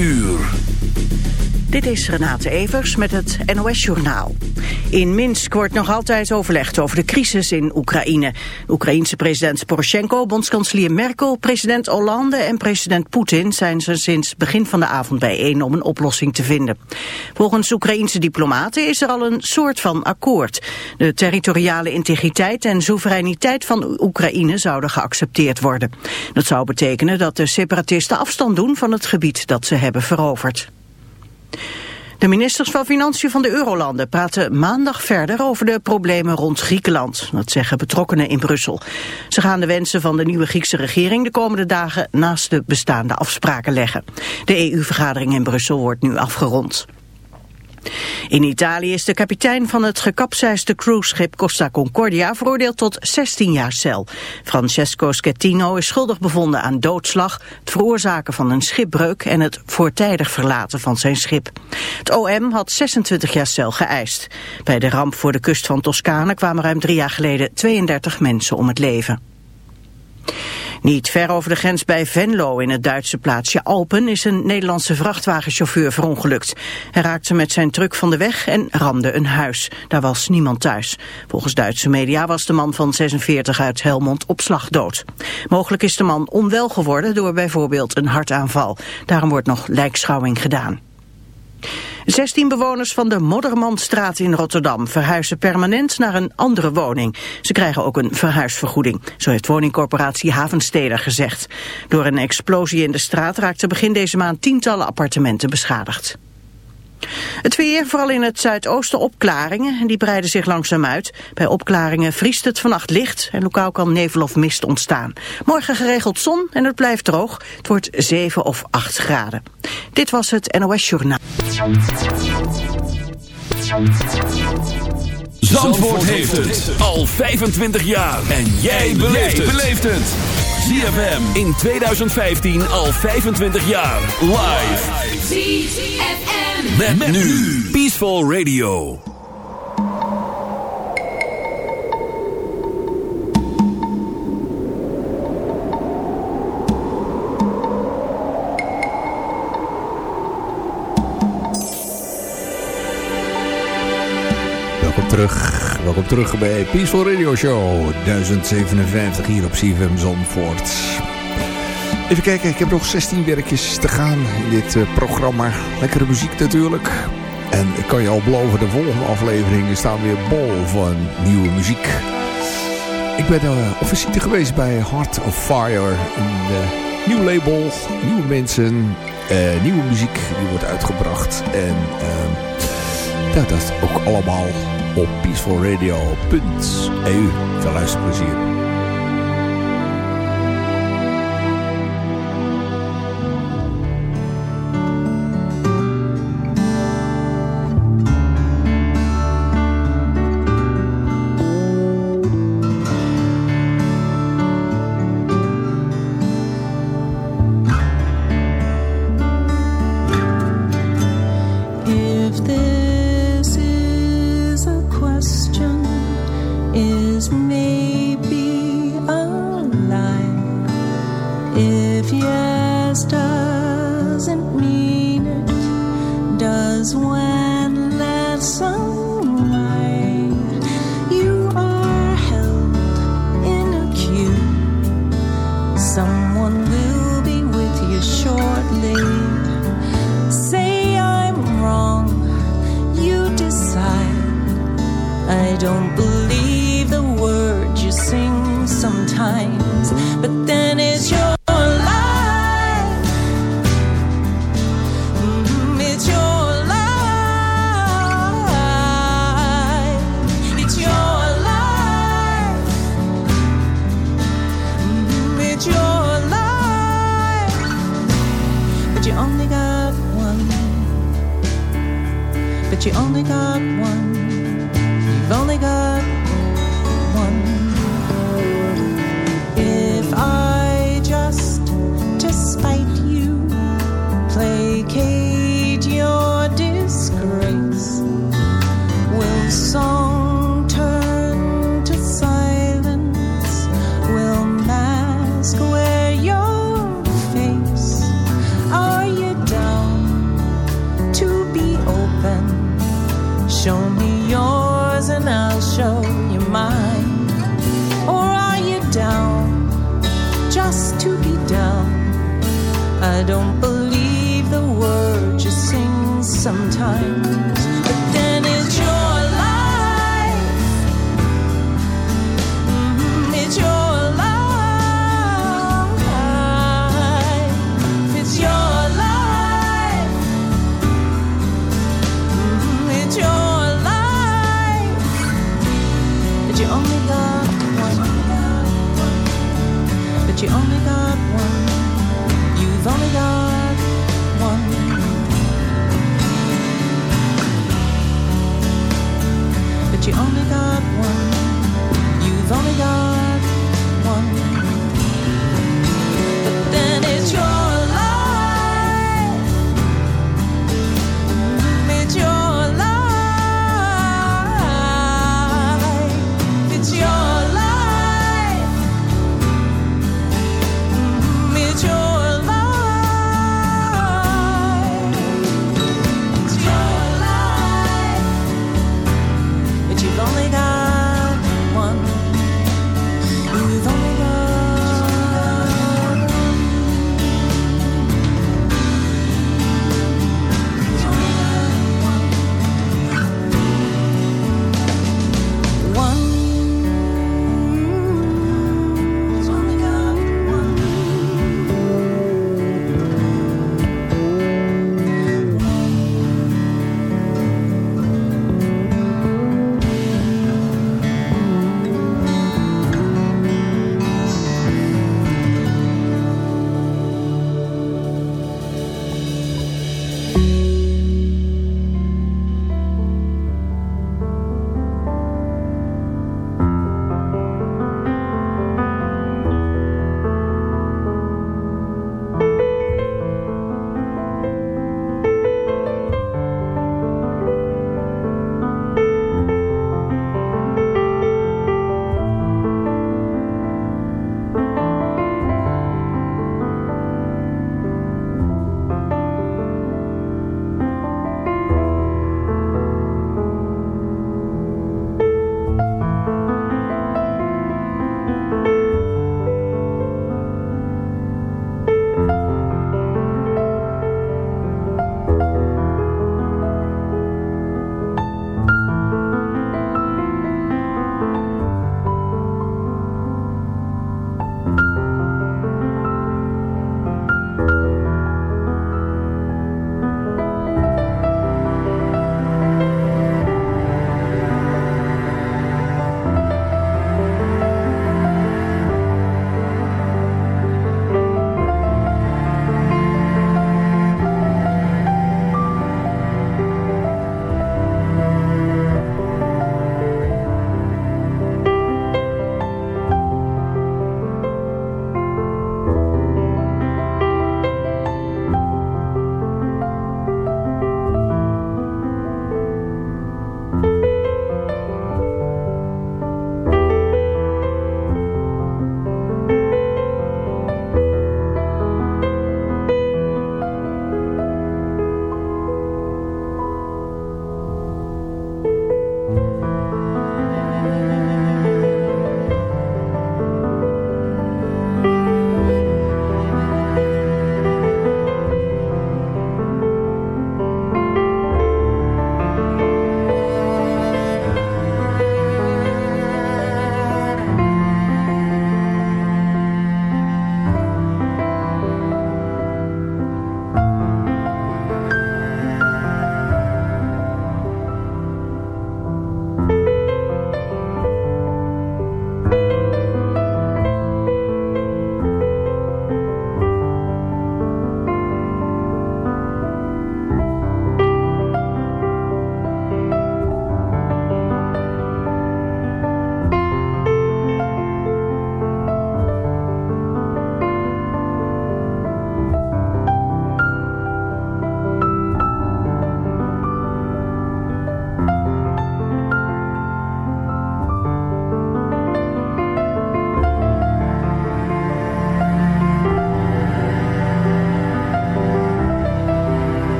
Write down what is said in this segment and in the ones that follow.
uur. Dit is Renate Evers met het NOS Journaal. In Minsk wordt nog altijd overlegd over de crisis in Oekraïne. De Oekraïense president Poroshenko, bondskanselier Merkel, president Hollande en president Poetin zijn ze sinds begin van de avond bijeen om een oplossing te vinden. Volgens Oekraïense diplomaten is er al een soort van akkoord. De territoriale integriteit en soevereiniteit van Oekraïne zouden geaccepteerd worden. Dat zou betekenen dat de separatisten afstand doen van het gebied dat ze hebben veroverd. De ministers van Financiën van de Eurolanden praten maandag verder over de problemen rond Griekenland. Dat zeggen betrokkenen in Brussel. Ze gaan de wensen van de nieuwe Griekse regering de komende dagen naast de bestaande afspraken leggen. De EU-vergadering in Brussel wordt nu afgerond. In Italië is de kapitein van het gekapseisde cruiseschip Costa Concordia veroordeeld tot 16 jaar cel. Francesco Schettino is schuldig bevonden aan doodslag, het veroorzaken van een schipbreuk en het voortijdig verlaten van zijn schip. Het OM had 26 jaar cel geëist. Bij de ramp voor de kust van Toscane kwamen ruim drie jaar geleden 32 mensen om het leven. Niet ver over de grens bij Venlo in het Duitse plaatsje Alpen is een Nederlandse vrachtwagenchauffeur verongelukt. Hij raakte met zijn truck van de weg en ramde een huis. Daar was niemand thuis. Volgens Duitse media was de man van 46 uit Helmond op slag dood. Mogelijk is de man onwel geworden door bijvoorbeeld een hartaanval. Daarom wordt nog lijkschouwing gedaan. 16 bewoners van de Moddermanstraat in Rotterdam verhuizen permanent naar een andere woning. Ze krijgen ook een verhuisvergoeding, zo heeft woningcorporatie Havensteder gezegd. Door een explosie in de straat raakten begin deze maand tientallen appartementen beschadigd. Het weer, vooral in het zuidoosten opklaringen. Die breiden zich langzaam uit. Bij opklaringen vriest het vannacht licht en lokaal kan nevel of mist ontstaan. Morgen geregeld zon en het blijft droog. Het wordt 7 of 8 graden. Dit was het NOS Journaal. Zandvoort heeft het al 25 jaar. En jij beleeft het. ZFM in 2015 al 25 jaar. Live. ZFM. Met, nu. Peaceful Radio. Welkom terug. Welkom terug bij Peaceful Radio Show 1057 hier op CFM Zandvoort. Even kijken, ik heb nog 16 werkjes te gaan in dit uh, programma. Lekkere muziek natuurlijk. En ik kan je al beloven, de volgende afleveringen staan weer bol van nieuwe muziek. Ik ben uh, geweest bij Heart of Fire. Een uh, nieuw label, nieuwe mensen, nieuwe muziek die wordt uitgebracht. En dat ook allemaal op peacefulradio.eu. Veel luisterplezier. Where you're face. Are you only got one. You've only got one. But you only got one. You've only got one. But then.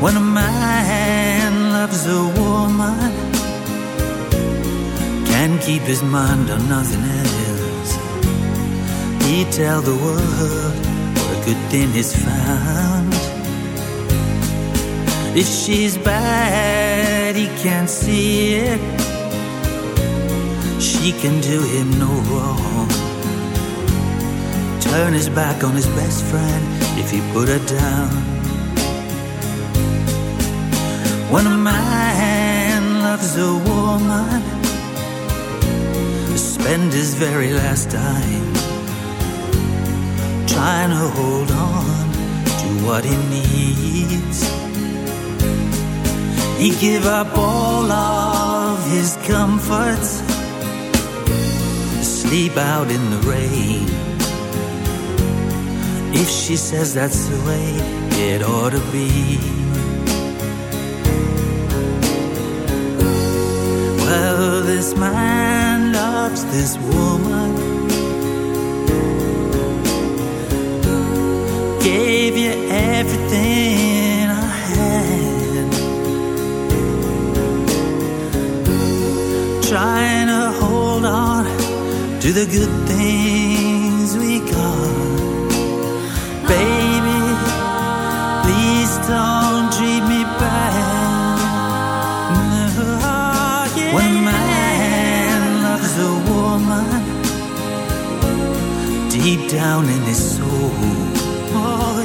When a man loves a woman, can't keep his mind on nothing else. He tell the world what a good thing is found. If she's bad, he can't see it. She can do him no wrong. Turn his back on his best friend if he put her down. When a man loves a woman, spend his very last dime trying to hold on to what he needs. He give up all of his comforts, sleep out in the rain. If she says that's the way it ought to be. This man loves this woman. Gave you everything I had. Trying to hold on to the good things deep down in his soul, oh,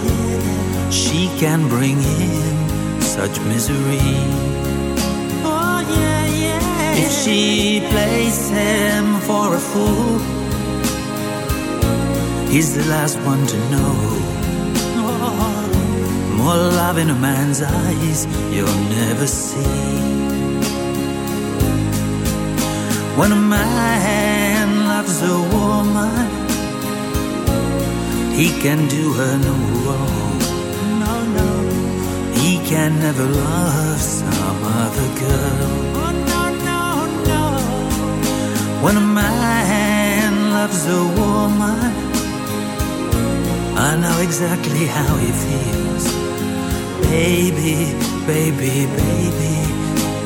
she can bring him such misery. Oh, yeah, yeah. If she plays him for a fool, he's the last one to know. Oh, more love in a man's eyes you'll never see. When a man loves a woman, he can do her no wrong. No, no. He can never love some other girl. Oh, no, no, no. When a man loves a woman, I know exactly how he feels. Baby, baby, baby,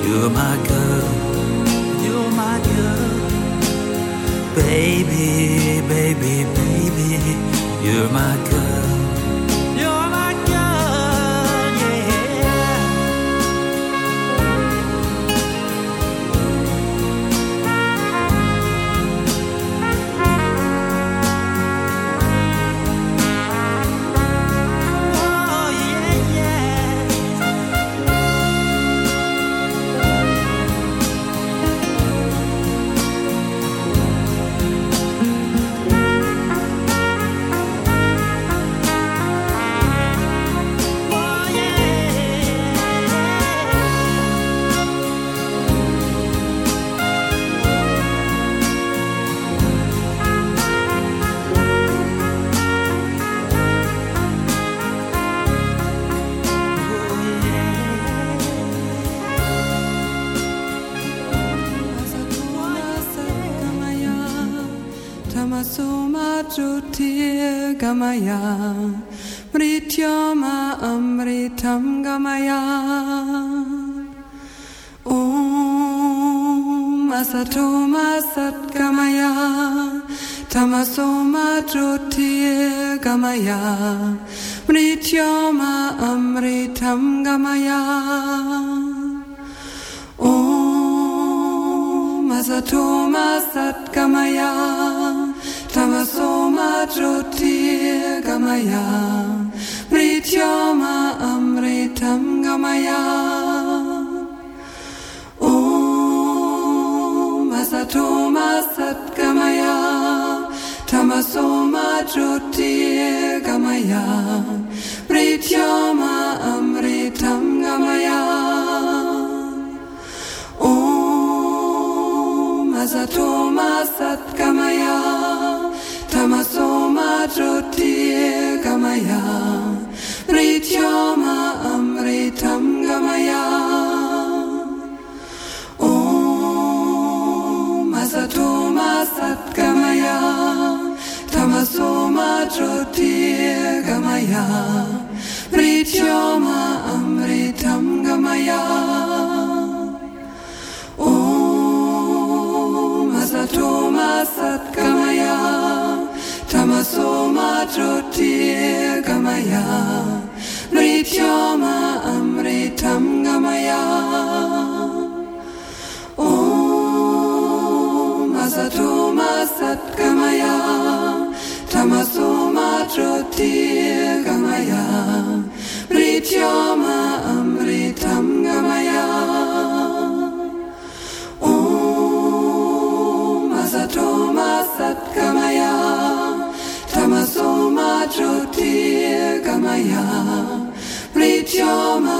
you're my girl. You're my girl. Baby, baby, baby you're my girl. Gamaya Mrityama Amritam Gamaya Om Asatoma Satgamaya Tamasoma Jyotir Gamaya Mrityama Amritam Gamaya Om Asatoma Satgamaya Tamasoma Jyotir Gamaya Mrityama Amritam Gamaya. Om Asatoma Satgamaya Tamasoma Jyotir Gamaya Mrityama Amritam Gamaya. Om Asatoma Satgamaya Tamasoma Jyotir Gamaya Mrityama Amritam Gamaya Om Asatoma Satgamaya Tamasoma Jyotir Gamaya Mrityama Amritam Gamaya Om Asatoma Satgamaya Tamasoma Jyotir Gamaya Mrityama Amritam Gamaya. Om Asatoma Satgamaya Tamasoma Jyotir Gamaya Mrityama Amritam Gamaya Jyotir Gamaya Mrityama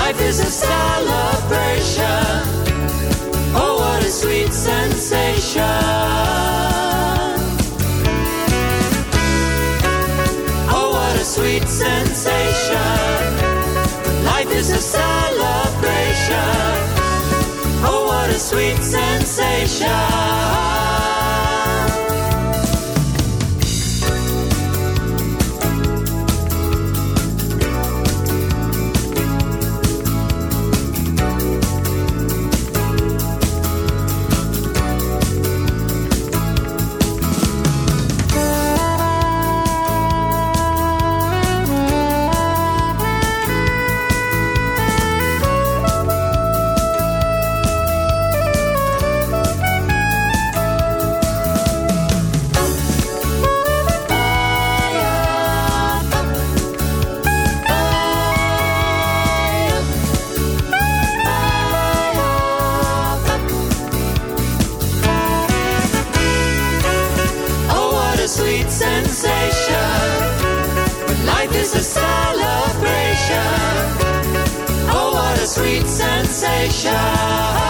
Life is a celebration. Oh, what a sweet sensation. Oh, what a sweet sensation. Life is a celebration. Oh, what a sweet sensation. celebration. Oh, what a sweet sensation.